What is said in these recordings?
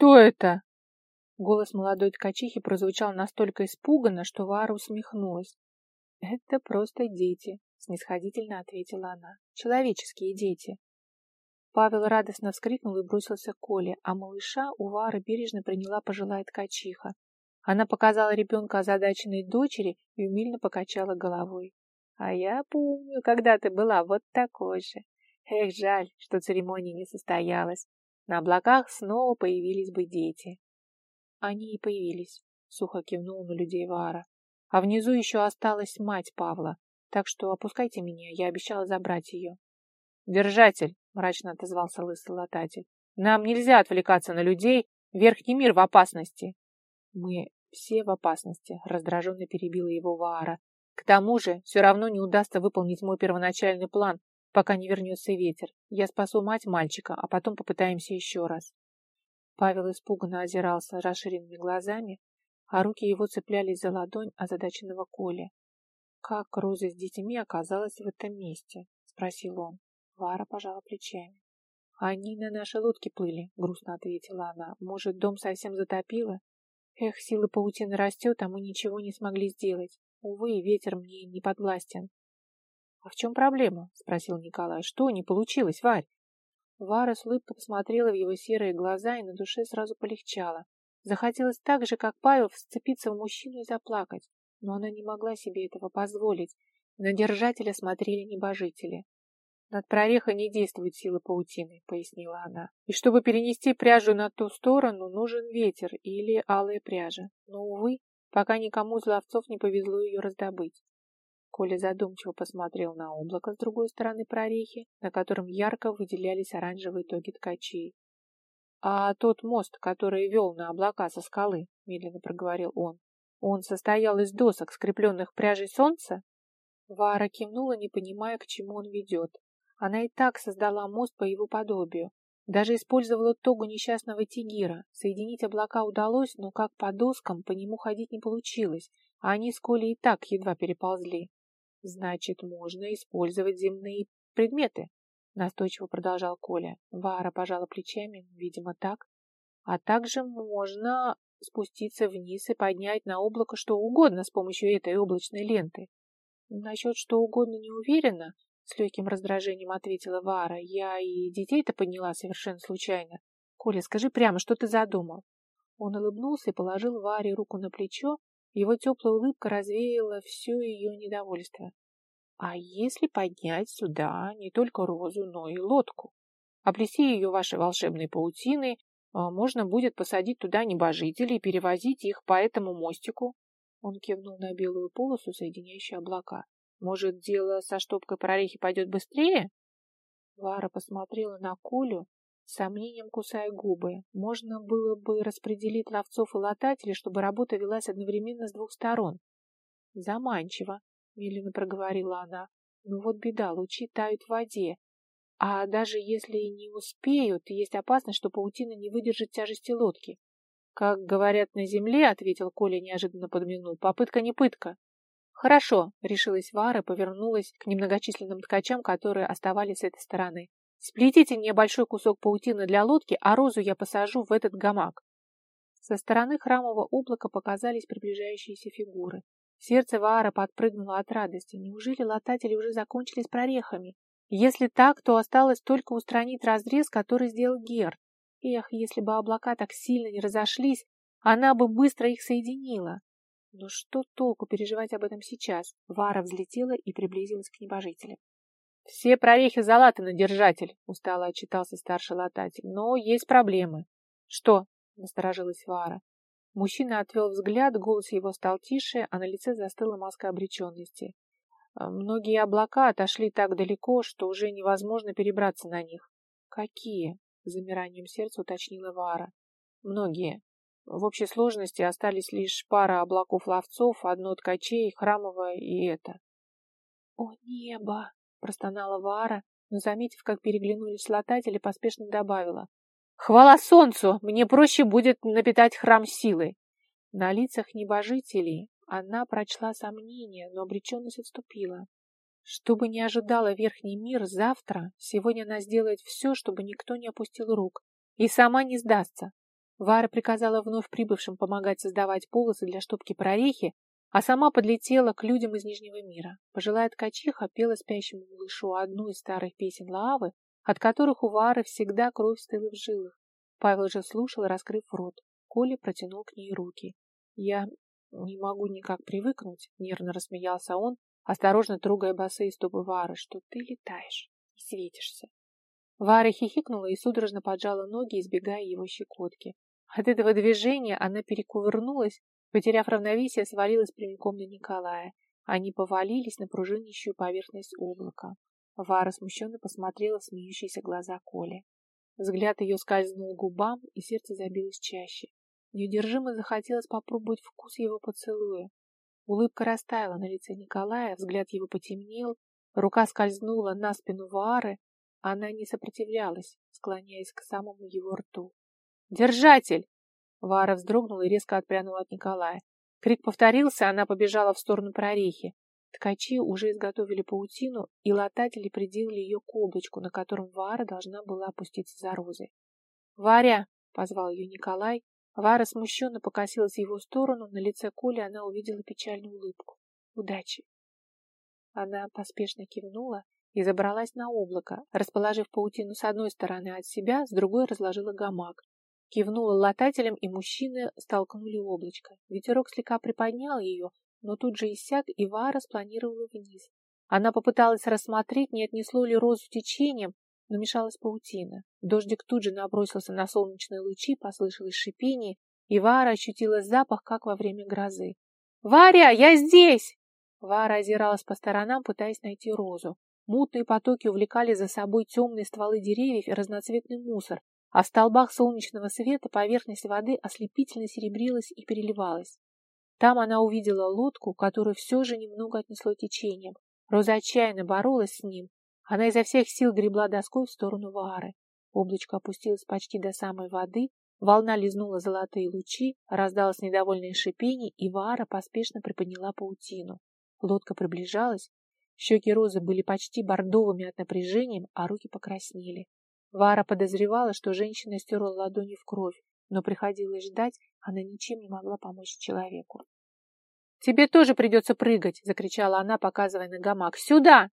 Что это?» Голос молодой ткачихи прозвучал настолько испуганно, что Вара усмехнулась. «Это просто дети», — снисходительно ответила она. «Человеческие дети». Павел радостно вскрикнул и бросился к Коле, а малыша у Вары бережно приняла пожилая ткачиха. Она показала ребенка озадаченной дочери и умильно покачала головой. «А я помню, когда ты была вот такой же. Эх, жаль, что церемония не состоялась. На облаках снова появились бы дети». Они и появились, сухо кивнул на людей Вара. А внизу еще осталась мать Павла, так что опускайте меня, я обещала забрать ее. Держатель, мрачно отозвался лысый лататель. Нам нельзя отвлекаться на людей, верхний мир в опасности. Мы все в опасности, раздраженно перебила его Ваара. К тому же, все равно не удастся выполнить мой первоначальный план, пока не вернется ветер. Я спасу мать мальчика, а потом попытаемся еще раз. Павел испуганно озирался расширенными глазами, а руки его цеплялись за ладонь озадаченного Коли. «Как Роза с детьми оказалась в этом месте?» — спросил он. Вара пожала плечами. «Они на нашей лодке плыли», — грустно ответила она. «Может, дом совсем затопило? Эх, сила паутины растет, а мы ничего не смогли сделать. Увы, ветер мне не подвластен». «А в чем проблема?» — спросил Николай. «Что не получилось, Варь?» Вара с улыбкой посмотрела в его серые глаза, и на душе сразу полегчало. Захотелось так же, как Павел, вцепиться в мужчину и заплакать, но она не могла себе этого позволить. На держателя смотрели небожители. «Над прорехой не действует сила паутины», — пояснила она. «И чтобы перенести пряжу на ту сторону, нужен ветер или алая пряжа. Но, увы, пока никому из ловцов не повезло ее раздобыть. Коля задумчиво посмотрел на облако с другой стороны прорехи, на котором ярко выделялись оранжевые тоги ткачей. «А тот мост, который вел на облака со скалы», — медленно проговорил он, — «он состоял из досок, скрепленных пряжей солнца?» Вара кивнула, не понимая, к чему он ведет. Она и так создала мост по его подобию. Даже использовала тогу несчастного тигира. Соединить облака удалось, но как по доскам по нему ходить не получилось, а они с Колей и так едва переползли. Значит, можно использовать земные предметы, настойчиво продолжал Коля. Вара пожала плечами, видимо, так. А также можно спуститься вниз и поднять на облако что угодно с помощью этой облачной ленты. Насчет что угодно не уверена, с легким раздражением ответила Вара. Я и детей-то подняла совершенно случайно. Коля, скажи прямо, что ты задумал? Он улыбнулся и положил Варе руку на плечо, его теплая улыбка развеяла все ее недовольство. А если поднять сюда не только розу, но и лодку? Оплеси ее вашей волшебной паутиной, а, можно будет посадить туда небожителей и перевозить их по этому мостику. Он кивнул на белую полосу, соединяющую облака. Может, дело со штопкой прорехи пойдет быстрее? Вара посмотрела на Колю, сомнением кусая губы. Можно было бы распределить ловцов и латателей, чтобы работа велась одновременно с двух сторон. Заманчиво, медленно проговорила она. Ну вот беда, лучи тают в воде. А даже если не успеют, есть опасность, что паутина не выдержит тяжести лодки. Как говорят на земле, ответил Коля, неожиданно подмигнул, попытка не пытка. Хорошо, решилась Вара, повернулась к немногочисленным ткачам, которые оставались с этой стороны. Сплетите мне большой кусок паутины для лодки, а розу я посажу в этот гамак. Со стороны храмового облака показались приближающиеся фигуры. Сердце Ваара подпрыгнуло от радости. Неужели лататели уже закончили с прорехами? Если так, то осталось только устранить разрез, который сделал Герд. Эх, если бы облака так сильно не разошлись, она бы быстро их соединила. Но что толку переживать об этом сейчас? Вара взлетела и приблизилась к небожителям. «Все прорехи залатаны, держатель», — устало отчитался старший лататель. «Но есть проблемы». «Что?» — насторожилась Вара. Мужчина отвел взгляд, голос его стал тише, а на лице застыла маска обреченности. «Э, многие облака отошли так далеко, что уже невозможно перебраться на них. «Какие?» — замиранием сердца уточнила Вара. «Многие. В общей сложности остались лишь пара облаков ловцов, одно ткачей, храмовое и это». «О, небо!» Простонала Вара, но, заметив, как переглянулись лататели, поспешно добавила. «Хвала солнцу! Мне проще будет напитать храм силой!» На лицах небожителей она прочла сомнение, но обреченность отступила. Что бы ни ожидала верхний мир завтра, сегодня она сделает все, чтобы никто не опустил рук, и сама не сдастся. Вара приказала вновь прибывшим помогать создавать полосы для штопки прорехи, а сама подлетела к людям из Нижнего мира. Пожилая ткачиха пела спящему малышу одну из старых песен Лаавы, от которых у Вары всегда кровь стыла в жилах. Павел же слушал, раскрыв рот. Коля протянул к ней руки. «Я не могу никак привыкнуть», — нервно рассмеялся он, осторожно трогая босые стопы Вары, что ты летаешь и светишься. Вара хихикнула и судорожно поджала ноги, избегая его щекотки. От этого движения она перекувырнулась, потеряв равновесие, свалилась прямиком на Николая. Они повалились на пружинищую поверхность облака. Вара смущенно посмотрела в смеющиеся глаза Коли. Взгляд ее скользнул губам, и сердце забилось чаще. Неудержимо захотелось попробовать вкус его поцелуя. Улыбка растаяла на лице Николая, взгляд его потемнел, рука скользнула на спину Вары. Она не сопротивлялась, склоняясь к самому его рту. «Держатель!» Вара вздрогнула и резко отпрянула от Николая. Крик повторился, она побежала в сторону прорехи. Ткачи уже изготовили паутину, и лататели приделали ее к облачку, на котором Вара должна была опуститься за розой. «Варя!» — позвал ее Николай. Вара смущенно покосилась в его сторону, на лице Коли она увидела печальную улыбку. «Удачи!» Она поспешно кивнула и забралась на облако, расположив паутину с одной стороны от себя, с другой разложила гамак. Кивнула латателем, и мужчины столкнули облачко. Ветерок слегка приподнял ее, но тут же иссяк, и Вара спланировала вниз. Она попыталась рассмотреть, не отнесло ли розу течением, но мешалась паутина. Дождик тут же набросился на солнечные лучи, послышалось шипение, и Вара ощутила запах, как во время грозы. «Варя, я здесь!» Вара озиралась по сторонам, пытаясь найти розу. Мутные потоки увлекали за собой темные стволы деревьев и разноцветный мусор, а в столбах солнечного света поверхность воды ослепительно серебрилась и переливалась. Там она увидела лодку, которую все же немного отнесло течением. Роза отчаянно боролась с ним. Она изо всех сил гребла доской в сторону Вары. Облачко опустилось почти до самой воды, волна лизнула золотые лучи, раздалось недовольное шипение, и Вара поспешно приподняла паутину. Лодка приближалась, щеки Розы были почти бордовыми от напряжения, а руки покраснели. Вара подозревала, что женщина стерла ладони в кровь, но приходилось ждать, она ничем не могла помочь человеку. «Тебе тоже придется прыгать!» — закричала она, показывая на гамак. «Сюда!»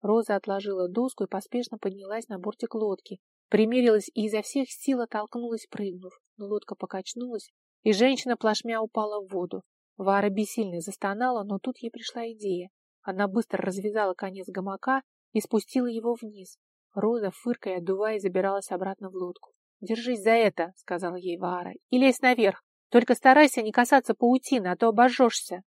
Роза отложила доску и поспешно поднялась на бортик лодки, примерилась и изо всех сил оттолкнулась, прыгнув. Но лодка покачнулась, и женщина плашмя упала в воду. Вара бессильно застонала, но тут ей пришла идея. Она быстро развязала конец гамака и спустила его вниз. Роза, фыркая, отдувая, забиралась обратно в лодку. «Держись за это», — сказала ей Вара, — «и лезь наверх. Только старайся не касаться паутины, а то обожжешься».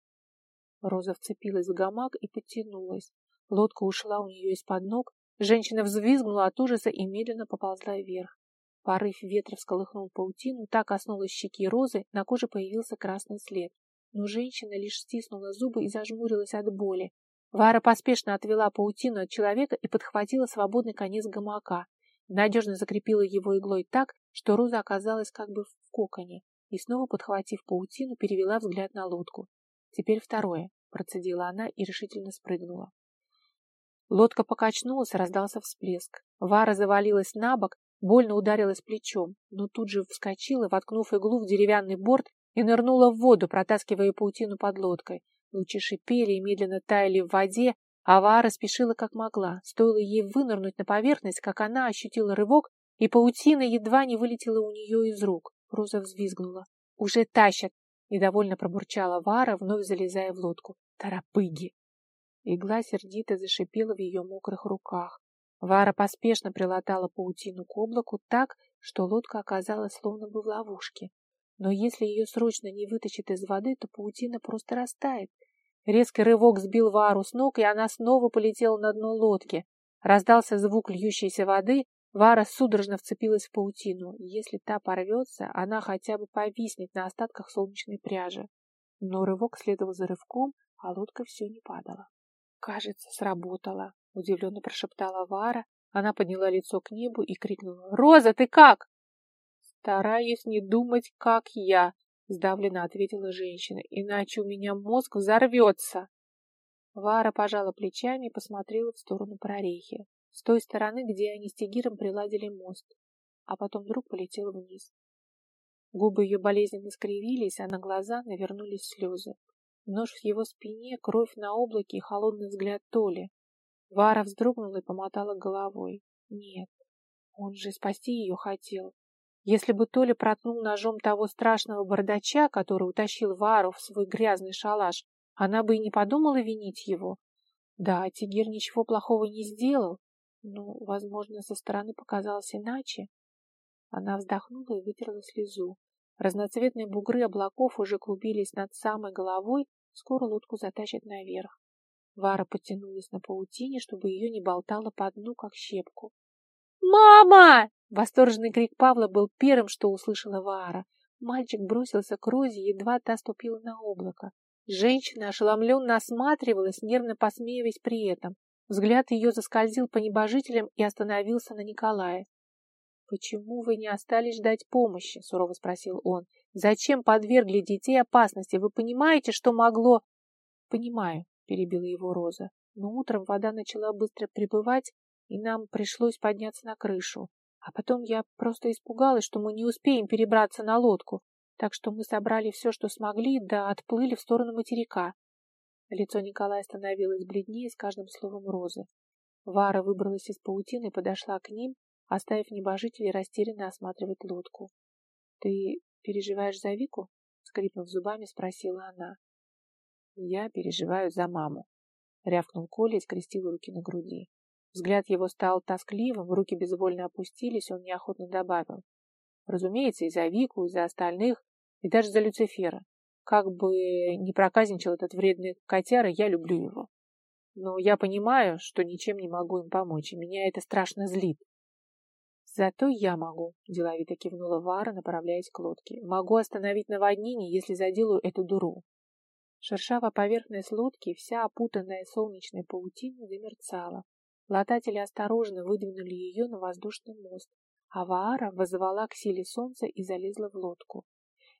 Роза вцепилась в гамак и потянулась. Лодка ушла у нее из-под ног, женщина взвизгнула от ужаса и медленно поползла вверх. Порыв ветра всколыхнул паутину, так коснулась щеки Розы, на коже появился красный след. Но женщина лишь стиснула зубы и зажмурилась от боли. Вара поспешно отвела паутину от человека и подхватила свободный конец гамака. Надежно закрепила его иглой так, что Роза оказалась как бы в коконе, и снова, подхватив паутину, перевела взгляд на лодку. Теперь второе, процедила она и решительно спрыгнула. Лодка покачнулась, раздался всплеск. Вара завалилась на бок, больно ударилась плечом, но тут же вскочила, воткнув иглу в деревянный борт и нырнула в воду, протаскивая паутину под лодкой. Лучи шипели и медленно таяли в воде, а Вара спешила как могла. Стоило ей вынырнуть на поверхность, как она ощутила рывок, и паутина едва не вылетела у нее из рук. Роза взвизгнула. «Уже тащат!» — недовольно пробурчала Вара, вновь залезая в лодку. «Торопыги!» Игла сердито зашипела в ее мокрых руках. Вара поспешно прилатала паутину к облаку так, что лодка оказалась словно бы в ловушке. Но если ее срочно не вытащит из воды, то паутина просто растает. Резкий рывок сбил Вару с ног, и она снова полетела на дно лодки. Раздался звук льющейся воды, Вара судорожно вцепилась в паутину. Если та порвется, она хотя бы повиснет на остатках солнечной пряжи. Но рывок следовал за рывком, а лодка все не падала. «Кажется, сработало», — удивленно прошептала Вара. Она подняла лицо к небу и крикнула. «Роза, ты как?» «Стараюсь не думать, как я», — сдавленно ответила женщина, «иначе у меня мозг взорвется». Вара пожала плечами и посмотрела в сторону прорехи, с той стороны, где они с Тигиром приладили мост, а потом вдруг полетела вниз. Губы ее болезненно скривились, а на глаза навернулись слезы. Нож в его спине, кровь на облаке и холодный взгляд Толи. Вара вздрогнула и помотала головой. Нет, он же спасти ее хотел. Если бы Толя проткнул ножом того страшного бардача, который утащил Вару в свой грязный шалаш, она бы и не подумала винить его. Да, Тигир ничего плохого не сделал, но, возможно, со стороны показалось иначе. Она вздохнула и вытерла слезу. Разноцветные бугры облаков уже клубились над самой головой, скоро лодку затащат наверх. Вара потянулась на паутине, чтобы ее не болтало по дну, как щепку. «Мама!» Восторженный крик Павла был первым, что услышала Вара. Мальчик бросился к Розе, едва та ступила на облако. Женщина ошеломленно осматривалась, нервно посмеиваясь при этом. Взгляд ее заскользил по небожителям и остановился на Николае. «Почему вы не остались ждать помощи?» — сурово спросил он. «Зачем подвергли детей опасности? Вы понимаете, что могло...» «Понимаю», — перебила его Роза. «Но утром вода начала быстро прибывать, и нам пришлось подняться на крышу. А потом я просто испугалась, что мы не успеем перебраться на лодку, так что мы собрали все, что смогли, да отплыли в сторону материка». Лицо Николая становилось бледнее с каждым словом Розы. Вара выбралась из паутины и подошла к ним, оставив небожителей растерянно осматривать лодку. — Ты переживаешь за Вику? — скрипнув зубами, спросила она. — Я переживаю за маму, — рявкнул Коля и скрестил руки на груди. Взгляд его стал тоскливым, руки безвольно опустились, он неохотно добавил. Разумеется, и за Вику, и за остальных, и даже за Люцифера. Как бы ни проказничал этот вредный котяра, я люблю его. Но я понимаю, что ничем не могу им помочь, и меня это страшно злит. Зато я могу, деловито кивнула Вара, направляясь к лодке. Могу остановить наводнение, если заделаю эту дуру. Шершавая поверхность лодки, вся опутанная солнечной паутиной, замерцала. Лататели осторожно выдвинули ее на воздушный мост, а Ваара возвала к силе солнца и залезла в лодку.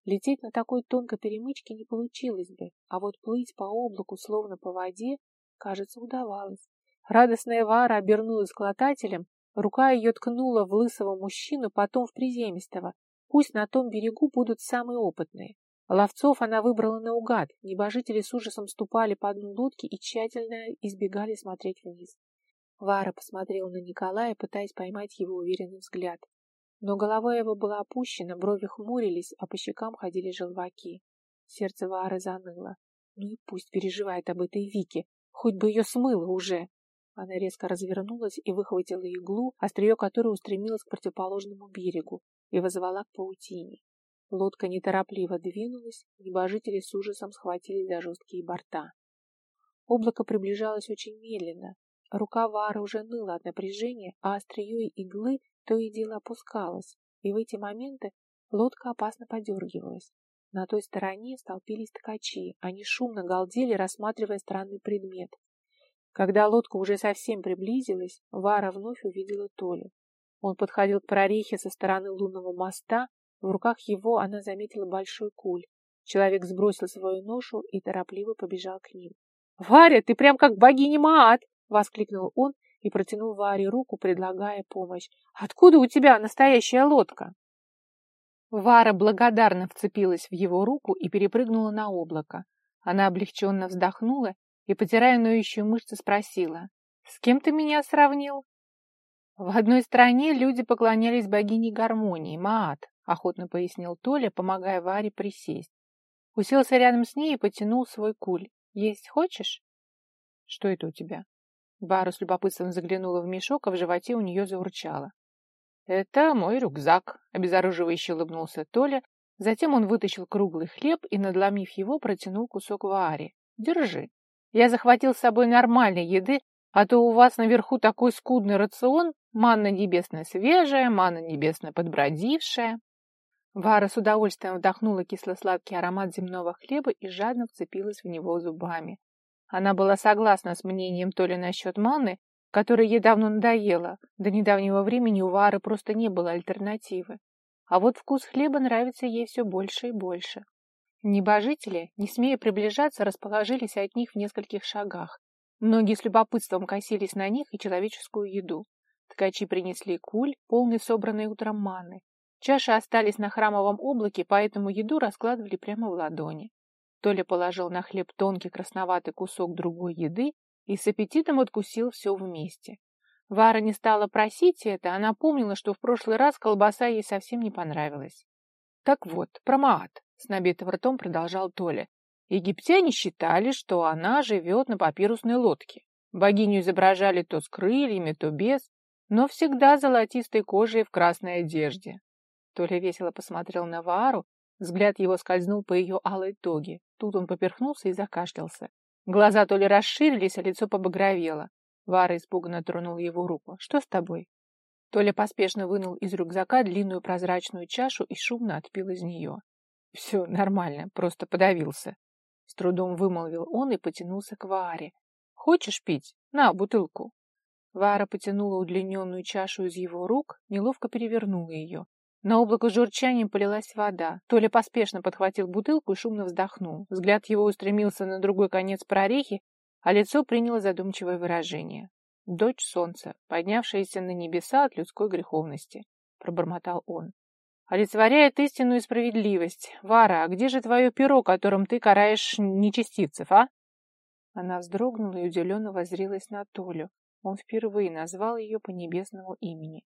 Лететь на такой тонкой перемычке не получилось бы, а вот плыть по облаку, словно по воде, кажется, удавалось. Радостная Вара обернулась к латателям Рука ее ткнула в лысого мужчину, потом в приземистого. Пусть на том берегу будут самые опытные. Ловцов она выбрала наугад. Небожители с ужасом ступали по дну лодки и тщательно избегали смотреть вниз. Вара посмотрела на Николая, пытаясь поймать его уверенный взгляд. Но голова его была опущена, брови хмурились, а по щекам ходили желваки. Сердце Вары заныло. Ну и пусть переживает об этой Вике, хоть бы ее смыло уже. Она резко развернулась и выхватила иглу, острие которой устремилось к противоположному берегу и вызывала к паутине. Лодка неторопливо двинулась, небожители с ужасом схватились за жесткие борта. Облако приближалось очень медленно. Рука Вары уже ныла от напряжения, а острие иглы то и дело опускалось, и в эти моменты лодка опасно подергивалась. На той стороне столпились ткачи, они шумно галдели, рассматривая странный предмет. Когда лодка уже совсем приблизилась, Вара вновь увидела Толю. Он подходил к прорехе со стороны лунного моста, в руках его она заметила большой куль. Человек сбросил свою ношу и торопливо побежал к ним. «Варя, ты прям как богиня Маат!» — воскликнул он и протянул Варе руку, предлагая помощь. «Откуда у тебя настоящая лодка?» Вара благодарно вцепилась в его руку и перепрыгнула на облако. Она облегченно вздохнула и, потирая ноющую мышцу, спросила, «С кем ты меня сравнил?» «В одной стране люди поклонялись богине гармонии, Маат», охотно пояснил Толя, помогая Варе присесть. Уселся рядом с ней и потянул свой куль. «Есть хочешь?» «Что это у тебя?» Вара с любопытством заглянула в мешок, а в животе у нее заурчало. «Это мой рюкзак», — обезоруживающе улыбнулся Толя. Затем он вытащил круглый хлеб и, надломив его, протянул кусок Варе. «Держи». Я захватил с собой нормальной еды, а то у вас наверху такой скудный рацион, манна небесная свежая, манна небесная подбродившая. Вара с удовольствием вдохнула кисло-сладкий аромат земного хлеба и жадно вцепилась в него зубами. Она была согласна с мнением Толи насчет манны, которая ей давно надоела. До недавнего времени у Вары просто не было альтернативы. А вот вкус хлеба нравится ей все больше и больше. Небожители, не смея приближаться, расположились от них в нескольких шагах. Многие с любопытством косились на них и человеческую еду. Ткачи принесли куль, полный собранной утром маны. Чаши остались на храмовом облаке, поэтому еду раскладывали прямо в ладони. Толя положил на хлеб тонкий красноватый кусок другой еды и с аппетитом откусил все вместе. Вара не стала просить это, она помнила, что в прошлый раз колбаса ей совсем не понравилась. Так вот, про Маат, с набитым ртом продолжал Толя. Египтяне считали, что она живет на папирусной лодке. Богиню изображали то с крыльями, то без, но всегда золотистой кожей в красной одежде. Толя весело посмотрел на Ваару, взгляд его скользнул по ее алой тоге. Тут он поперхнулся и закашлялся. Глаза то ли расширились, а лицо побагровело. Вара испуганно тронула его руку. «Что с тобой?» Толя поспешно вынул из рюкзака длинную прозрачную чашу и шумно отпил из нее. «Все нормально, просто подавился». С трудом вымолвил он и потянулся к Вааре. «Хочешь пить? На, бутылку». Вара потянула удлиненную чашу из его рук, неловко перевернула ее. На облако журчанием полилась вода. Толя поспешно подхватил бутылку и шумно вздохнул. Взгляд его устремился на другой конец прорехи, а лицо приняло задумчивое выражение. «Дочь солнца, поднявшаяся на небеса от людской греховности», — пробормотал он. «Олицетворяет истинную справедливость. Вара, а где же твое перо, которым ты караешь нечестивцев, а?» Она вздрогнула и удивленно воззрилась на Толю. Он впервые назвал ее по небесному имени.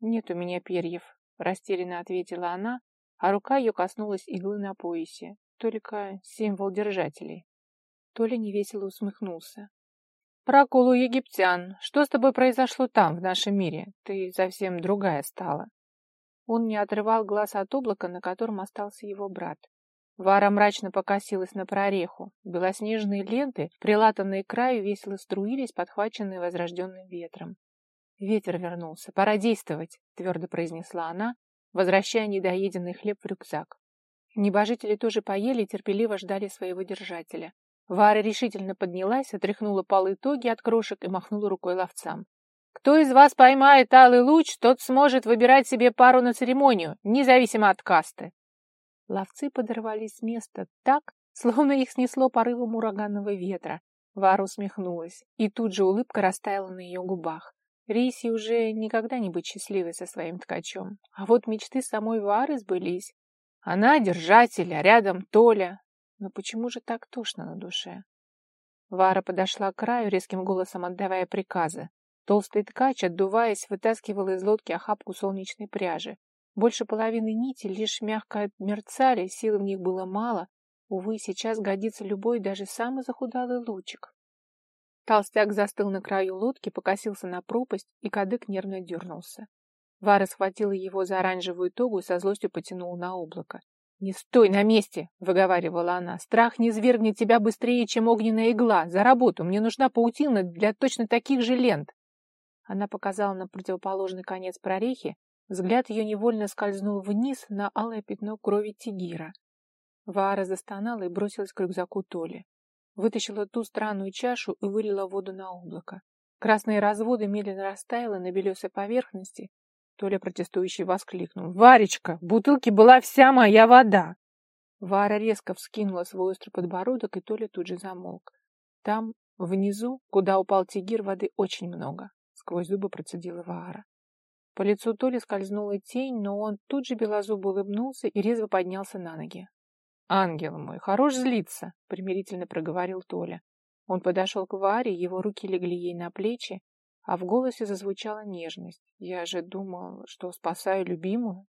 «Нет у меня перьев», — растерянно ответила она, а рука ее коснулась иглы на поясе. Только символ держателей. Толя невесело усмехнулся. «Прокол у египтян. Что с тобой произошло там, в нашем мире? Ты совсем другая стала». Он не отрывал глаз от облака, на котором остался его брат. Вара мрачно покосилась на прореху. Белоснежные ленты, прилатанные к краю, весело струились, подхваченные возрожденным ветром. «Ветер вернулся. Пора действовать», — твердо произнесла она, возвращая недоеденный хлеб в рюкзак. Небожители тоже поели и терпеливо ждали своего держателя. Вара решительно поднялась, отряхнула полы тоги от крошек и махнула рукой ловцам. «Кто из вас поймает алый луч, тот сможет выбирать себе пару на церемонию, независимо от касты». Ловцы подорвались с места так, словно их снесло порывом ураганного ветра. Вара усмехнулась, и тут же улыбка растаяла на ее губах. Рисе уже никогда не быть счастливой со своим ткачом. А вот мечты самой Вары сбылись. Она держатель, а рядом Толя. Но почему же так тошно на душе? Вара подошла к краю, резким голосом отдавая приказы. Толстый ткач, отдуваясь, вытаскивал из лодки охапку солнечной пряжи. Больше половины нити лишь мягко мерцали, силы в них было мало. Увы, сейчас годится любой, даже самый захудалый лучик. Толстяк застыл на краю лодки, покосился на пропасть, и кадык нервно дернулся. Вара схватила его за оранжевую тогу и со злостью потянула на облако. «Не стой на месте!» — выговаривала она. «Страх не свергнет тебя быстрее, чем огненная игла. За работу! Мне нужна паутина для точно таких же лент!» Она показала на противоположный конец прорехи. Взгляд ее невольно скользнул вниз на алое пятно крови тигира. Вара застонала и бросилась к рюкзаку Толи. Вытащила ту странную чашу и вылила воду на облако. Красные разводы медленно растаяли на белесой поверхности, Толя протестующий воскликнул. «Варечка, в бутылке была вся моя вода!» Вара резко вскинула свой острый подбородок, и Толя тут же замолк. Там, внизу, куда упал тигир, воды очень много. Сквозь зубы процедила Вара. По лицу Толи скользнула тень, но он тут же белозубо улыбнулся и резво поднялся на ноги. «Ангел мой, хорош злиться!» — примирительно проговорил Толя. Он подошел к Варе, его руки легли ей на плечи, а в голосе зазвучала нежность. Я же думал, что спасаю любимую.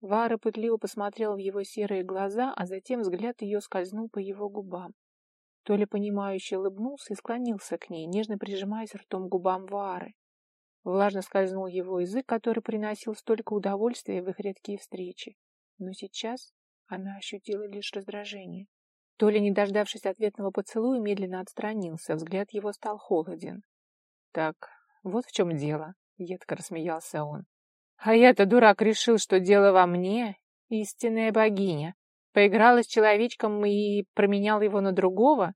Вара пытливо посмотрела в его серые глаза, а затем взгляд ее скользнул по его губам. То ли понимающе улыбнулся и склонился к ней, нежно прижимаясь ртом к губам Вары. Влажно скользнул его язык, который приносил столько удовольствия в их редкие встречи. Но сейчас она ощутила лишь раздражение. То ли, не дождавшись ответного поцелуя, медленно отстранился, взгляд его стал холоден. Так, вот в чем дело, едко рассмеялся он. А я-то, дурак, решил, что дело во мне, истинная богиня. Поиграла с человечком и променял его на другого?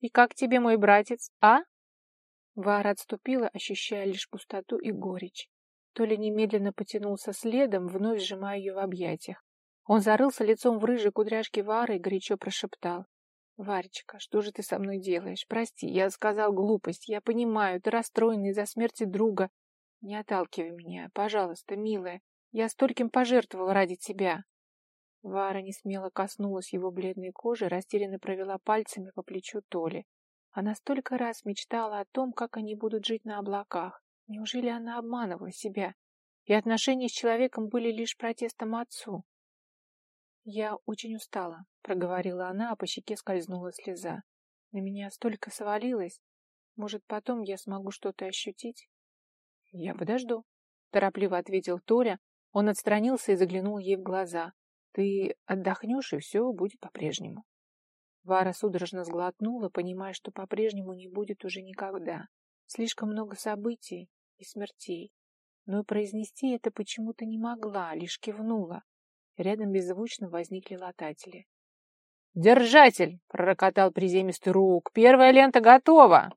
И как тебе, мой братец, а? Вара отступила, ощущая лишь пустоту и горечь. То ли немедленно потянулся следом, вновь сжимая ее в объятиях. Он зарылся лицом в рыжей кудряшке Вары и горячо прошептал. Варечка, что же ты со мной делаешь? Прости, я сказал глупость. Я понимаю, ты расстроена из-за смерти друга. Не отталкивай меня, пожалуйста, милая. Я стольким пожертвовала ради тебя. Вара не смело коснулась его бледной кожи, растерянно провела пальцами по плечу Толи. Она столько раз мечтала о том, как они будут жить на облаках. Неужели она обманывала себя? И отношения с человеком были лишь протестом отцу. «Я очень устала», — проговорила она, а по щеке скользнула слеза. «На меня столько свалилось. Может, потом я смогу что-то ощутить?» «Я подожду», — торопливо ответил Толя. Он отстранился и заглянул ей в глаза. «Ты отдохнешь, и все будет по-прежнему». Вара судорожно сглотнула, понимая, что по-прежнему не будет уже никогда. Слишком много событий и смертей. Но и произнести это почему-то не могла, лишь кивнула. Рядом беззвучно возникли лататели. «Держатель!» — пророкотал приземистый рук. «Первая лента готова!»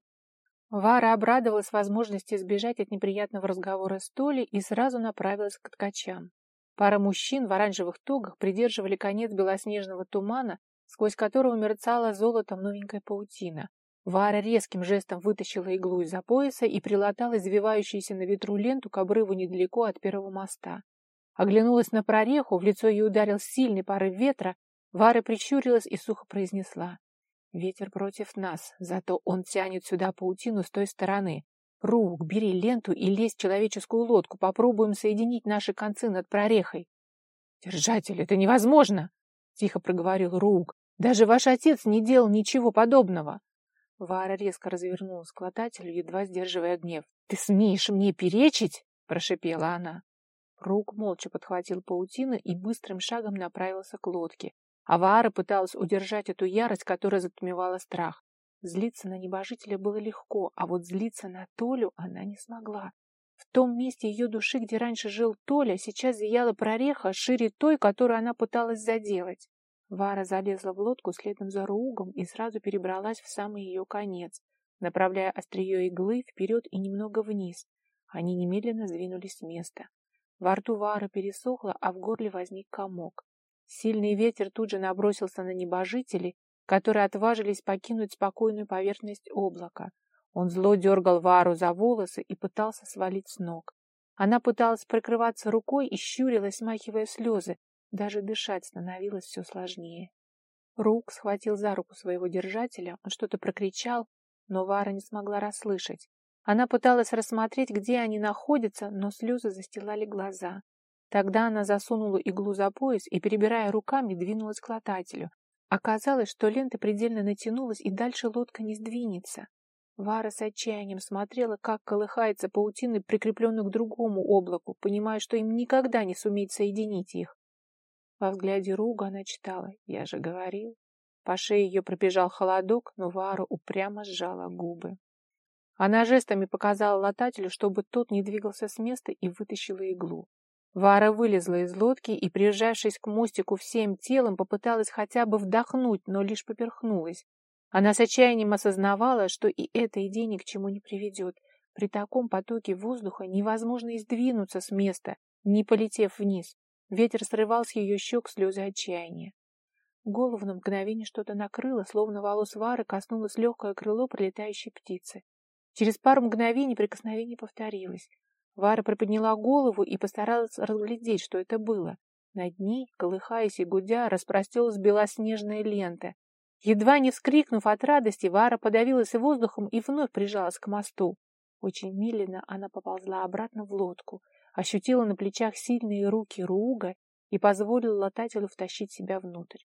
Вара обрадовалась возможности избежать от неприятного разговора с Толей и сразу направилась к ткачам. Пара мужчин в оранжевых тогах придерживали конец белоснежного тумана, сквозь которого мерцала золотом новенькая паутина. Вара резким жестом вытащила иглу из-за пояса и прилатала извивающуюся на ветру ленту к обрыву недалеко от первого моста. Оглянулась на прореху, в лицо ей ударил сильный порыв ветра, Вара прищурилась и сухо произнесла. Ветер против нас, зато он тянет сюда паутину с той стороны. Рук, бери ленту и лезь в человеческую лодку. Попробуем соединить наши концы над прорехой. Держатель, это невозможно, тихо проговорил Рук. Даже ваш отец не делал ничего подобного. Вара резко развернулась к латателю, едва сдерживая гнев. Ты смеешь мне перечить? прошипела она. Рук молча подхватил паутину и быстрым шагом направился к лодке. Аваара пыталась удержать эту ярость, которая затмевала страх. Злиться на небожителя было легко, а вот злиться на Толю она не смогла. В том месте ее души, где раньше жил Толя, сейчас зияла прореха шире той, которую она пыталась заделать. Вара залезла в лодку следом за Руугом и сразу перебралась в самый ее конец, направляя острие иглы вперед и немного вниз. Они немедленно сдвинулись с места. Во рту Вары пересохло, а в горле возник комок. Сильный ветер тут же набросился на небожителей, которые отважились покинуть спокойную поверхность облака. Он зло дергал Вару за волосы и пытался свалить с ног. Она пыталась прикрываться рукой и щурилась, смахивая слезы. Даже дышать становилось все сложнее. Рук схватил за руку своего держателя, он что-то прокричал, но Вара не смогла расслышать. Она пыталась рассмотреть, где они находятся, но слезы застилали глаза. Тогда она засунула иглу за пояс и, перебирая руками, двинулась к латателю. Оказалось, что лента предельно натянулась, и дальше лодка не сдвинется. Вара с отчаянием смотрела, как колыхается паутина, прикрепленная к другому облаку, понимая, что им никогда не суметь соединить их. Во взгляде Руга она читала «Я же говорил». По шее ее пробежал холодок, но Вара упрямо сжала губы. Она жестами показала латателю, чтобы тот не двигался с места, и вытащила иглу. Вара вылезла из лодки и, прижавшись к мостику всем телом, попыталась хотя бы вдохнуть, но лишь поперхнулась. Она с отчаянием осознавала, что и эта идея ни к чему не приведет. При таком потоке воздуха невозможно и сдвинуться с места, не полетев вниз. Ветер срывал с ее щек слезы отчаяния. Голову на мгновение что-то накрыло, словно волос Вары коснулось легкое крыло пролетающей птицы. Через пару мгновений прикосновение повторилось. Вара приподняла голову и постаралась разглядеть, что это было. Над ней, колыхаясь и гудя, распростелась белоснежная лента. Едва не вскрикнув от радости, Вара подавилась воздухом и вновь прижалась к мосту. Очень медленно она поползла обратно в лодку, ощутила на плечах сильные руки Руга и позволила латателю втащить себя внутрь.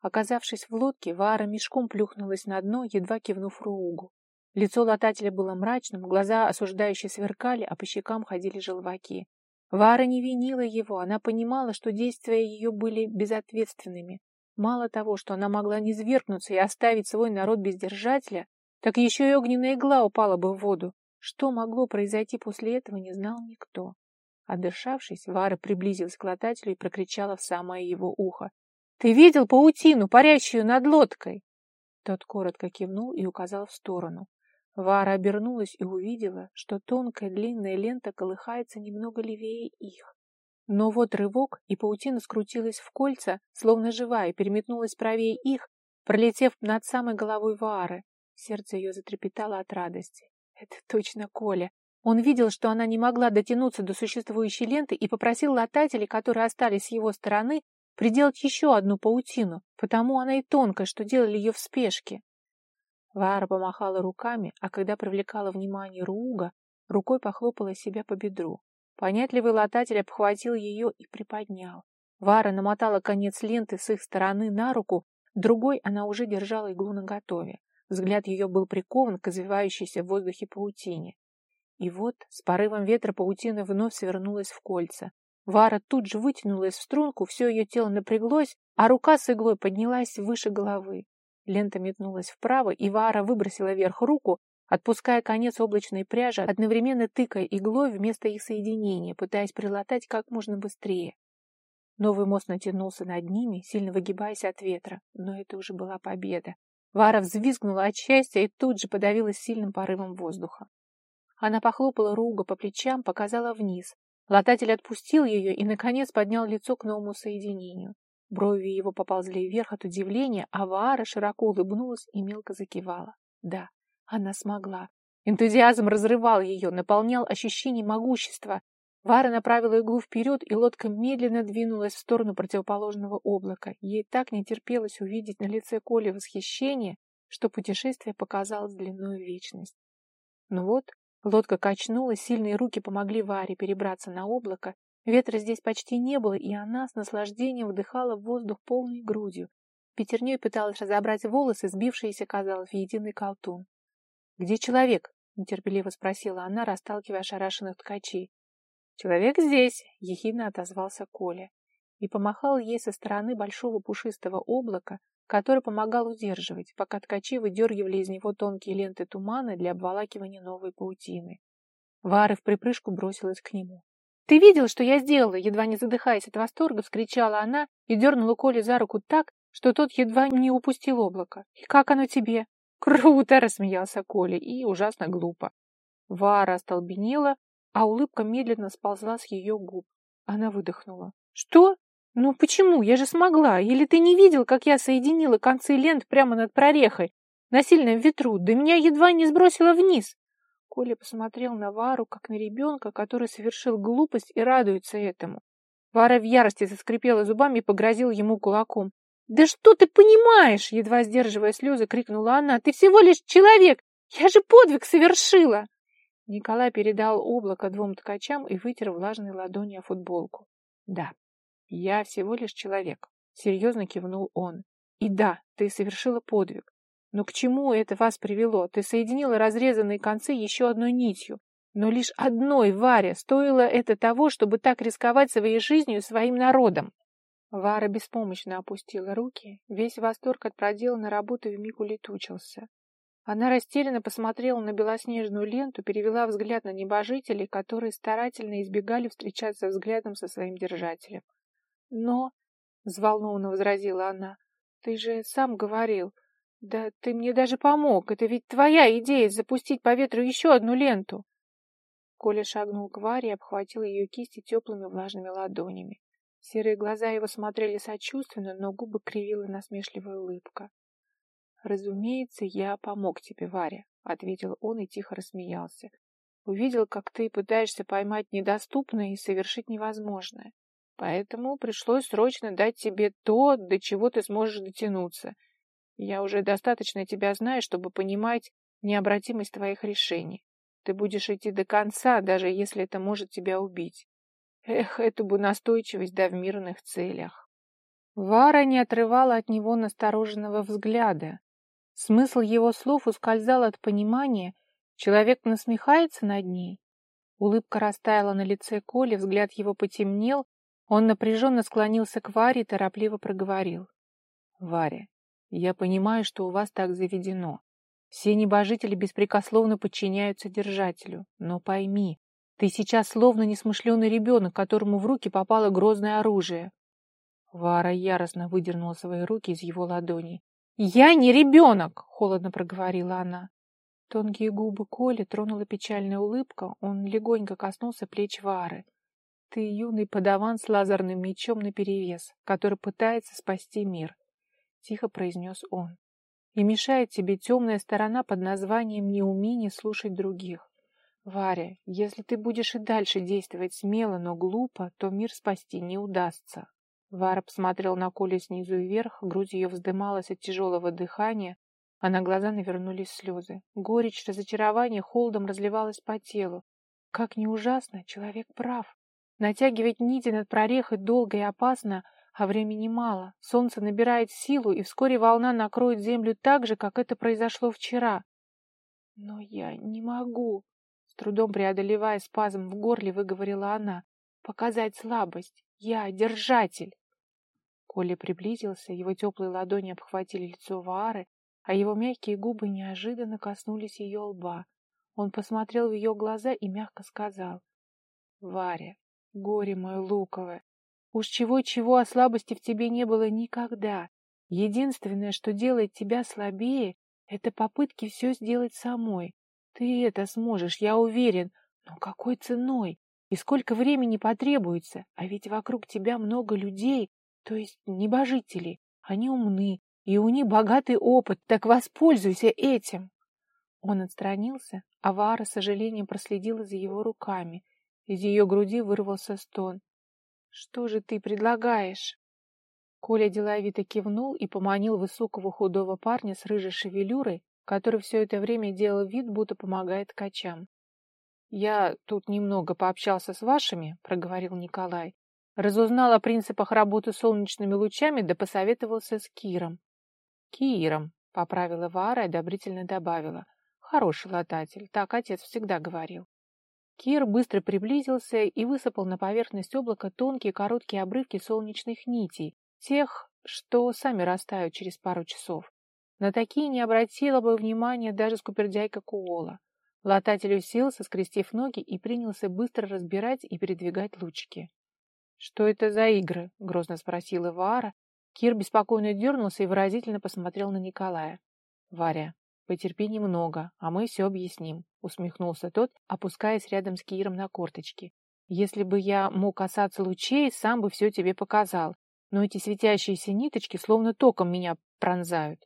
Оказавшись в лодке, Вара мешком плюхнулась на дно, едва кивнув Ругу. Лицо латателя было мрачным, глаза осуждающие сверкали, а по щекам ходили желваки. Вара не винила его, она понимала, что действия ее были безответственными. Мало того, что она могла не свергнуться и оставить свой народ без держателя, так еще и огненная игла упала бы в воду. Что могло произойти после этого, не знал никто. Отдышавшись, Вара приблизилась к латателю и прокричала в самое его ухо. — Ты видел паутину, парящую над лодкой? Тот коротко кивнул и указал в сторону. Вара обернулась и увидела, что тонкая длинная лента колыхается немного левее их. Но вот рывок, и паутина скрутилась в кольца, словно живая, переметнулась правее их, пролетев над самой головой Вары. Сердце ее затрепетало от радости. Это точно Коля. Он видел, что она не могла дотянуться до существующей ленты и попросил латателей, которые остались с его стороны, приделать еще одну паутину, потому она и тонкая, что делали ее в спешке. Вара помахала руками, а когда привлекала внимание Рууга, рукой похлопала себя по бедру. Понятливый лататель обхватил ее и приподнял. Вара намотала конец ленты с их стороны на руку, другой она уже держала иглу наготове. Взгляд ее был прикован к извивающейся в воздухе паутине. И вот с порывом ветра паутина вновь свернулась в кольца. Вара тут же вытянулась в струнку, все ее тело напряглось, а рука с иглой поднялась выше головы. Лента метнулась вправо, и Вара выбросила вверх руку, отпуская конец облачной пряжи, одновременно тыкая иглой вместо их соединения, пытаясь прилатать как можно быстрее. Новый мост натянулся над ними, сильно выгибаясь от ветра, но это уже была победа. Вара взвизгнула от счастья и тут же подавилась сильным порывом воздуха. Она похлопала Руга по плечам, показала вниз. Лататель отпустил ее и, наконец, поднял лицо к новому соединению. Брови его поползли вверх от удивления, а Ваара широко улыбнулась и мелко закивала. Да, она смогла. Энтузиазм разрывал ее, наполнял ощущение могущества. Вара направила иглу вперед, и лодка медленно двинулась в сторону противоположного облака. Ей так не терпелось увидеть на лице Коли восхищение, что путешествие показалось длиной вечность. Но вот лодка качнулась, сильные руки помогли Варе перебраться на облако. Ветра здесь почти не было, и она с наслаждением вдыхала воздух полной грудью. Пятерней пыталась разобрать волосы, сбившиеся, казалось, в единый колтун. «Где человек?» — нетерпеливо спросила она, расталкивая ошарашенных ткачей. «Человек здесь!» — ехидно отозвался Коля и помахал ей со стороны большого пушистого облака, который помогал удерживать, пока ткачи выдергивали из него тонкие ленты тумана для обволакивания новой паутины. Вара в припрыжку бросилась к нему. «Ты видел, что я сделала?» Едва не задыхаясь от восторга, вскричала она и дернула Колю за руку так, что тот едва не упустил облако. «И как оно тебе?» «Круто!» — рассмеялся Коля, и ужасно глупо. Вара остолбенела, а улыбка медленно сползла с ее губ. Она выдохнула. «Что? Ну почему? Я же смогла. Или ты не видел, как я соединила концы лент прямо над прорехой, на сильном ветру, да меня едва не сбросило вниз?» Коля посмотрел на Вару, как на ребенка, который совершил глупость и радуется этому. Вара в ярости заскрипела зубами и погрозила ему кулаком. «Да что ты понимаешь?» — едва сдерживая слезы, крикнула она. «Ты всего лишь человек! Я же подвиг совершила!» Николай передал облако двум ткачам и вытер влажной ладонью о футболку. «Да, я всего лишь человек», — серьезно кивнул он. «И да, ты совершила подвиг. Но к чему это вас привело? Ты соединила разрезанные концы еще одной нитью. Но лишь одной, Варе, стоило это того, чтобы так рисковать своей жизнью и своим народом. Вара беспомощно опустила руки, весь восторг от проделанной работы вмиг улетучился. Она растерянно посмотрела на белоснежную ленту, перевела взгляд на небожителей, которые старательно избегали встречаться взглядом со своим держателем. «Но...» — взволнованно возразила она. «Ты же сам говорил. Да ты мне даже помог. Это ведь твоя идея — запустить по ветру еще одну ленту!» Коля шагнул к Варе и обхватил ее кисти теплыми влажными ладонями. Серые глаза его смотрели сочувственно, но губы кривила насмешливая улыбка. «Разумеется, я помог тебе, Варя», — ответил он и тихо рассмеялся. «Увидел, как ты пытаешься поймать недоступное и совершить невозможное. Поэтому пришлось срочно дать тебе то, до чего ты сможешь дотянуться. Я уже достаточно тебя знаю, чтобы понимать необратимость твоих решений. Ты будешь идти до конца, даже если это может тебя убить. Эх, эту бы настойчивость да в мирных целях. Вара не отрывала от него настороженного взгляда. Смысл его слов ускользал от понимания, человек насмехается над ней. Улыбка растаяла на лице Коли, взгляд его потемнел, он напряженно склонился к Варе и торопливо проговорил. «Варя, я понимаю, что у вас так заведено. Все небожители беспрекословно подчиняются держателю, но пойми, ты сейчас словно несмышленый ребенок, которому в руки попало грозное оружие. Вара яростно выдернула свои руки из его ладони. «Я не ребенок!» — холодно проговорила она. Тонкие губы Коли тронула печальная улыбка, он легонько коснулся плеч Вары. «Ты юный подаван с лазерным мечом наперевес, который пытается спасти мир», — тихо произнес он. «И мешает тебе темная сторона под названием неумение слушать других. Варя, если ты будешь и дальше действовать смело, но глупо, то мир спасти не удастся. Вара посмотрел на Колю снизу вверх, грудь ее вздымалась от тяжелого дыхания, а на глаза навернулись слезы. Горечь, разочарование холодом разливалась по телу. Как не ужасно, человек прав. Натягивать нити над прорехой долго и опасно, а времени мало. Солнце набирает силу, и вскоре волна накроет землю так же, как это произошло вчера. Но я не могу. С трудом преодолевая спазм в горле, выговорила она. «Показать слабость. Я держатель!» Коля приблизился, его теплые ладони обхватили лицо Ваары, а его мягкие губы неожиданно коснулись ее лба. Он посмотрел в ее глаза и мягко сказал. «Варя, горе мое луковое, уж чего-чего, а слабости в тебе не было никогда. Единственное, что делает тебя слабее, это попытки все сделать самой. Ты это сможешь, я уверен. Но какой ценой? И сколько времени потребуется? А ведь вокруг тебя много людей, то есть небожители. Они умны, и у них богатый опыт, так воспользуйся этим. Он отстранился, а Вара сожалением проследила за его руками. Из ее груди вырвался стон. «Что же ты предлагаешь?» Коля деловито кивнул и поманил высокого худого парня с рыжей шевелюрой, который все это время делал вид, будто помогает качам. «Я тут немного пообщался с вашими», — проговорил Николай. «Разузнал о принципах работы солнечными лучами, да посоветовался с Киром». «Киром», — поправила Вара и одобрительно добавила. «Хороший лататель, так отец всегда говорил». Кир быстро приблизился и высыпал на поверхность облака тонкие короткие обрывки солнечных нитей, тех, что сами растают через пару часов. На такие не обратила бы внимания даже скупердяйка Куола. Лататель уселся, скрестив ноги, и принялся быстро разбирать и передвигать лучики. «Что это за игры?» — грозно спросила Вара. Кир беспокойно дернулся и выразительно посмотрел на Николая. «Варя, потерпи немного, а мы все объясним», — усмехнулся тот, опускаясь рядом с Киром на корточки. «Если бы я мог касаться лучей, сам бы все тебе показал, но эти светящиеся ниточки словно током меня пронзают».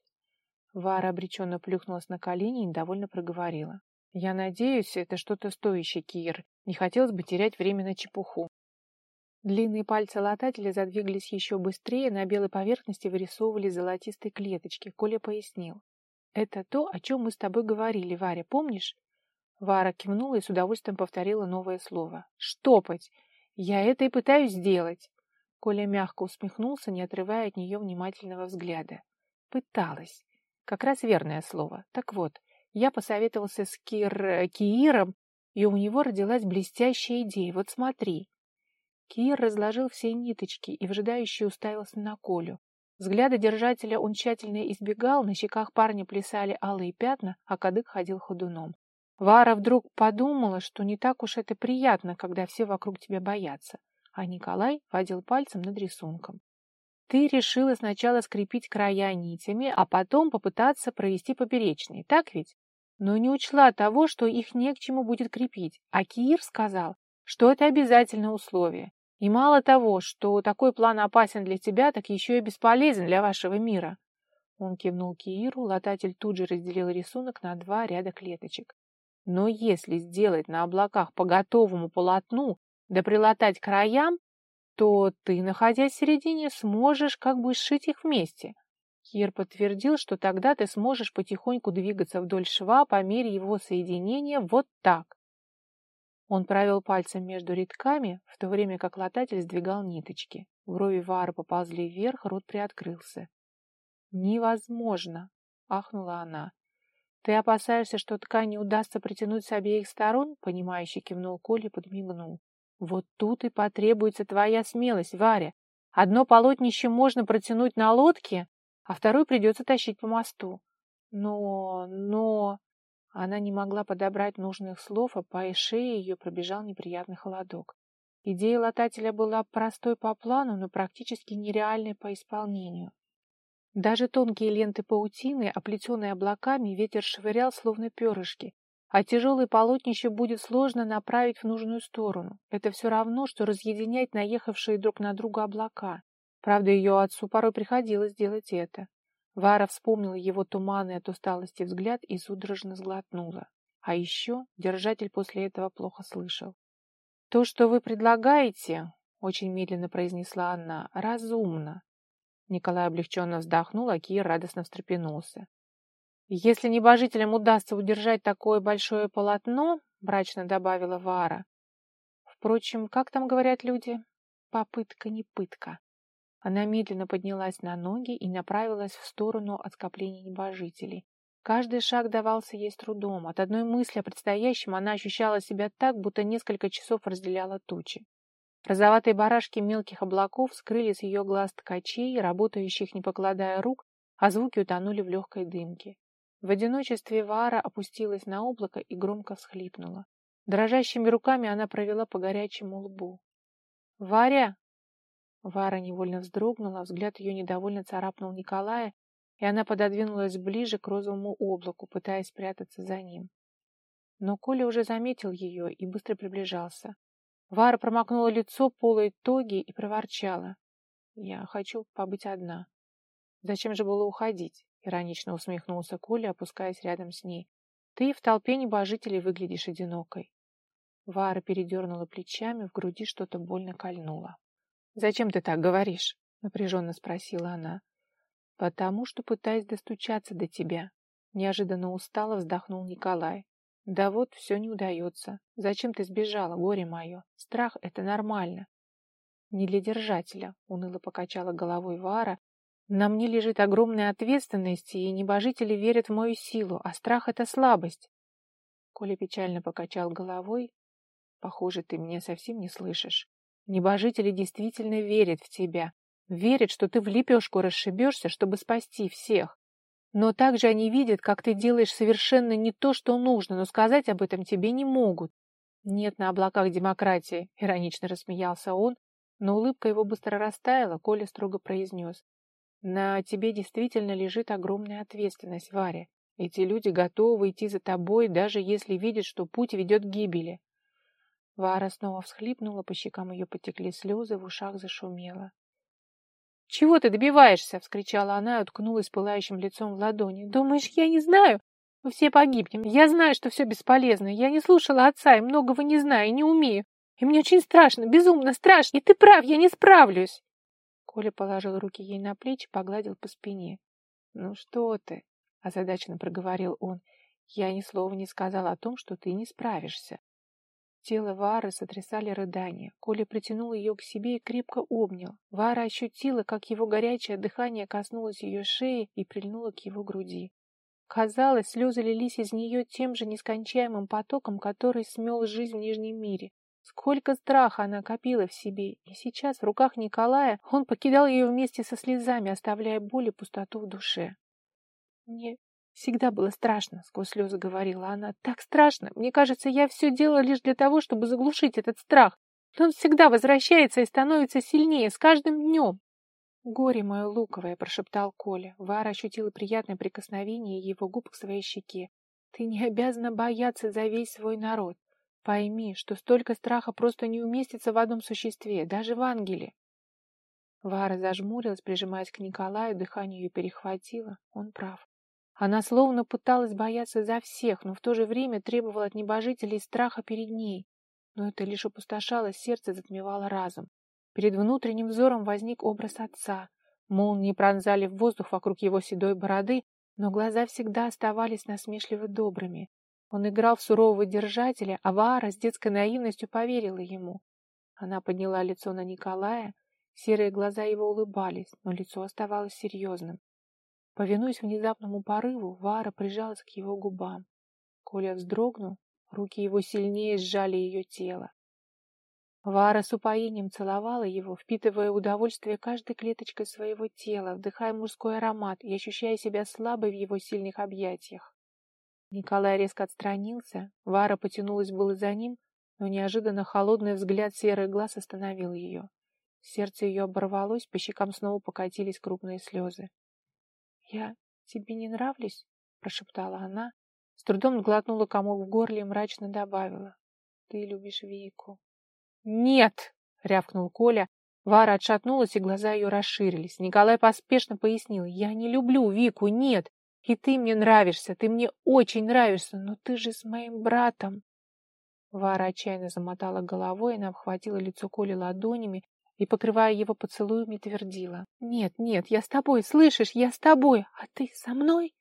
Вара обреченно плюхнулась на колени и недовольно проговорила. «Я надеюсь, это что-то стоящее, Кир. Не хотелось бы терять время на чепуху». Длинные пальцы латателя задвигались еще быстрее, на белой поверхности вырисовывали золотистые клеточки. Коля пояснил. «Это то, о чем мы с тобой говорили, Варя, помнишь?» Вара кивнула и с удовольствием повторила новое слово. «Штопать! Я это и пытаюсь сделать!» Коля мягко усмехнулся, не отрывая от нее внимательного взгляда. «Пыталась. Как раз верное слово. Так вот, я посоветовался с Кир... Кииром, и у него родилась блестящая идея. Вот смотри. Кир разложил все ниточки и вжидающе уставился на Колю. Взгляда держателя он тщательно избегал, на щеках парня плясали алые пятна, а кадык ходил ходуном. Вара вдруг подумала, что не так уж это приятно, когда все вокруг тебя боятся, а Николай водил пальцем над рисунком. Ты решила сначала скрепить края нитями, а потом попытаться провести поперечные, так ведь? Но не учла того, что их не к чему будет крепить. А Кир сказал, что это обязательное условие. И мало того, что такой план опасен для тебя, так еще и бесполезен для вашего мира. Он кивнул Кииру, лататель тут же разделил рисунок на два ряда клеточек. Но если сделать на облаках по готовому полотну, да прилатать краям, то ты, находясь в середине, сможешь как бы сшить их вместе. Кир подтвердил, что тогда ты сможешь потихоньку двигаться вдоль шва по мере его соединения вот так. Он провел пальцем между рядками, в то время как лататель сдвигал ниточки. Брови Вары поползли вверх, рот приоткрылся. «Невозможно!» — ахнула она. «Ты опасаешься, что ткань не удастся притянуть с обеих сторон?» — понимающе кивнул Коля и подмигнул. Вот тут и потребуется твоя смелость, Варя. Одно полотнище можно протянуть на лодке, а второй придется тащить по мосту. Но, но... Она не могла подобрать нужных слов, а по шее ее пробежал неприятный холодок. Идея латателя была простой по плану, но практически нереальной по исполнению. Даже тонкие ленты паутины, оплетенные облаками, ветер швырял, словно перышки, а тяжелое полотнище будет сложно направить в нужную сторону. Это все равно, что разъединять наехавшие друг на друга облака. Правда, ее отцу порой приходилось делать это. Вара вспомнила его туманный от усталости взгляд и судорожно сглотнула. А еще держатель после этого плохо слышал. «То, что вы предлагаете, — очень медленно произнесла она, — разумно». Николай облегченно вздохнул, а Кир радостно встрепенулся. «Если небожителям удастся удержать такое большое полотно, — мрачно добавила Вара, — впрочем, как там говорят люди, попытка не пытка». Она медленно поднялась на ноги и направилась в сторону от скопления небожителей. Каждый шаг давался ей с трудом. От одной мысли о предстоящем она ощущала себя так, будто несколько часов разделяла тучи. Розоватые барашки мелких облаков скрыли с ее глаз ткачей, работающих не покладая рук, а звуки утонули в легкой дымке. В одиночестве Вара опустилась на облако и громко всхлипнула. Дрожащими руками она провела по горячему лбу. «Варя!» Вара невольно вздрогнула, взгляд ее недовольно царапнул Николая, и она пододвинулась ближе к розовому облаку, пытаясь спрятаться за ним. Но Коля уже заметил ее и быстро приближался. Вара промокнула лицо полой тоги и проворчала. «Я хочу побыть одна». «Зачем же было уходить?» — иронично усмехнулся Коля, опускаясь рядом с ней. «Ты в толпе небожителей выглядишь одинокой». Вара передернула плечами, в груди что-то больно кольнуло. «Зачем ты так говоришь?» — напряженно спросила она. «Потому что пытаюсь достучаться до тебя», — неожиданно устало вздохнул Николай. «Да вот, все не удается. Зачем ты сбежала, горе мое? Страх — это нормально». «Не для держателя», — уныло покачала головой Вара. «На мне лежит огромная ответственность, и небожители верят в мою силу, а страх — это слабость». Коля печально покачал головой. «Похоже, ты меня совсем не слышишь. Небожители действительно верят в тебя, верят, что ты в лепешку расшибешься, чтобы спасти всех. Но также они видят, как ты делаешь совершенно не то, что нужно, но сказать об этом тебе не могут. Нет на облаках демократии, иронично рассмеялся он, но улыбка его быстро растаяла, Коля строго произнес. На тебе действительно лежит огромная ответственность, Варя. Эти люди готовы идти за тобой, даже если видят, что путь ведет к гибели. Вара снова всхлипнула, по щекам ее потекли слезы, в ушах зашумело. «Чего ты добиваешься?» — вскричала она и уткнулась пылающим лицом в ладони. «Думаешь, я не знаю? Мы все погибнем. Я знаю, что все бесполезно. Я не слушала отца и многого не знаю и не умею. И мне очень страшно, безумно страшно. И ты прав, я не справлюсь!» Коля положил руки ей на плечи, погладил по спине. «Ну что ты?» — озадаченно проговорил он. «Я ни слова не сказал о том, что ты не справишься. Тело Вары сотрясали рыдания. Коля притянул ее к себе и крепко обнял. Вара ощутила, как его горячее дыхание коснулось ее шеи и прильнуло к его груди. Казалось, слезы лились из нее тем же нескончаемым потоком, который смел жизнь в Нижнем мире. Сколько страха она копила в себе, и сейчас в руках Николая он покидал ее вместе со слезами, оставляя боль и пустоту в душе. «Мне Всегда было страшно, сквозь слезы говорила она. Так страшно. Мне кажется, я все делала лишь для того, чтобы заглушить этот страх. Но он всегда возвращается и становится сильнее с каждым днем. «Горе мое луковое», — прошептал Коля. Вара ощутила приятное прикосновение его губ к своей щеке. «Ты не обязана бояться за весь свой народ. Пойми, что столько страха просто не уместится в одном существе, даже в ангеле». Вара зажмурилась, прижимаясь к Николаю, дыхание ее перехватило. Он прав. Она словно пыталась бояться за всех, но в то же время требовала от небожителей страха перед ней. Но это лишь опустошало сердце, затмевало разум. Перед внутренним взором возник образ отца. Молнии пронзали в воздух вокруг его седой бороды, но глаза всегда оставались насмешливо добрыми. Он играл в сурового держателя, а Ваара с детской наивностью поверила ему. Она подняла лицо на Николая, серые глаза его улыбались, но лицо оставалось серьезным. Повинуясь внезапному порыву, Вара прижалась к его губам. Коля вздрогнул, руки его сильнее сжали ее тело. Вара с упоением целовала его, впитывая удовольствие каждой клеточкой своего тела, вдыхая мужской аромат и ощущая себя слабой в его сильных объятиях. Николай резко отстранился, Вара потянулась было за ним, но неожиданно холодный взгляд серых глаз остановил ее. Сердце ее оборвалось, по щекам снова покатились крупные слезы. «Я тебе не нравлюсь?» — прошептала она, с трудом глотнула комок в горле и мрачно добавила. «Ты любишь Вику». «Нет!» — рявкнул Коля. Вара отшатнулась, и глаза ее расширились. Николай поспешно пояснил. «Я не люблю Вику, нет. И ты мне нравишься, ты мне очень нравишься, но ты же с моим братом. Вара отчаянно замотала головой, она обхватила лицо Коли ладонями и, покрывая его поцелуями, твердила. «Нет, нет, я с тобой, слышишь, я с тобой, а ты со мной?»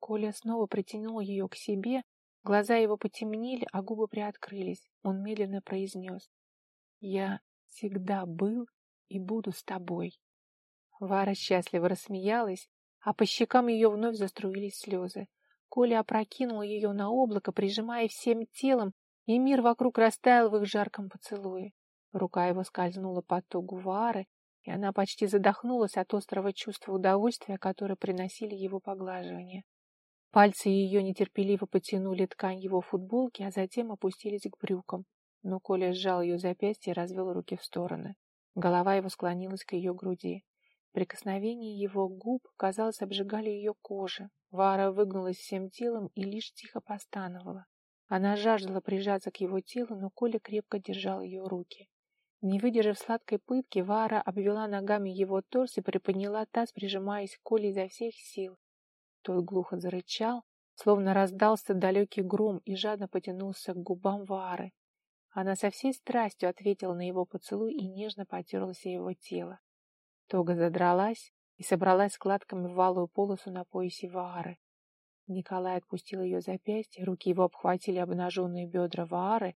Коля снова притянул ее к себе, глаза его потемнели, а губы приоткрылись. Он медленно произнес. «Я всегда был и буду с тобой». Вара счастливо рассмеялась, а по щекам ее вновь заструились слезы. Коля опрокинул ее на облако, прижимая всем телом, и мир вокруг растаял в их жарком поцелуе. Рука его скользнула под тугу Вары, и она почти задохнулась от острого чувства удовольствия, которое приносили его поглаживания. Пальцы ее нетерпеливо потянули ткань его футболки, а затем опустились к брюкам. Но Коля сжал ее запястье и развел руки в стороны. Голова его склонилась к ее груди. Прикосновения его губ, казалось, обжигали ее кожу. Вара выгнулась всем телом и лишь тихо постановала. Она жаждала прижаться к его телу, но Коля крепко держал ее руки. Не выдержав сладкой пытки, Вара обвела ногами его торс и приподняла таз, прижимаясь к Коле изо всех сил. Тот глухо зарычал, словно раздался далекий гром и жадно потянулся к губам Вары. Она со всей страстью ответила на его поцелуй и нежно потерлась его тело. Тога задралась и собралась складками в валую полосу на поясе Вары. Николай отпустил ее запястье, руки его обхватили обнаженные бедра Вары.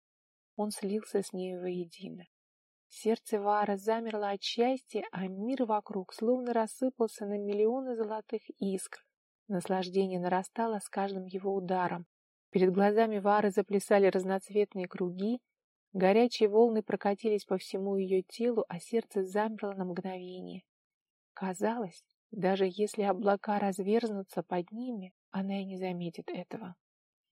Он слился с нею воедино. Сердце Вара замерло от счастья, а мир вокруг словно рассыпался на миллионы золотых искр. Наслаждение нарастало с каждым его ударом. Перед глазами Вары заплясали разноцветные круги, горячие волны прокатились по всему ее телу, а сердце замерло на мгновение. Казалось, даже если облака разверзнутся под ними, она и не заметит этого.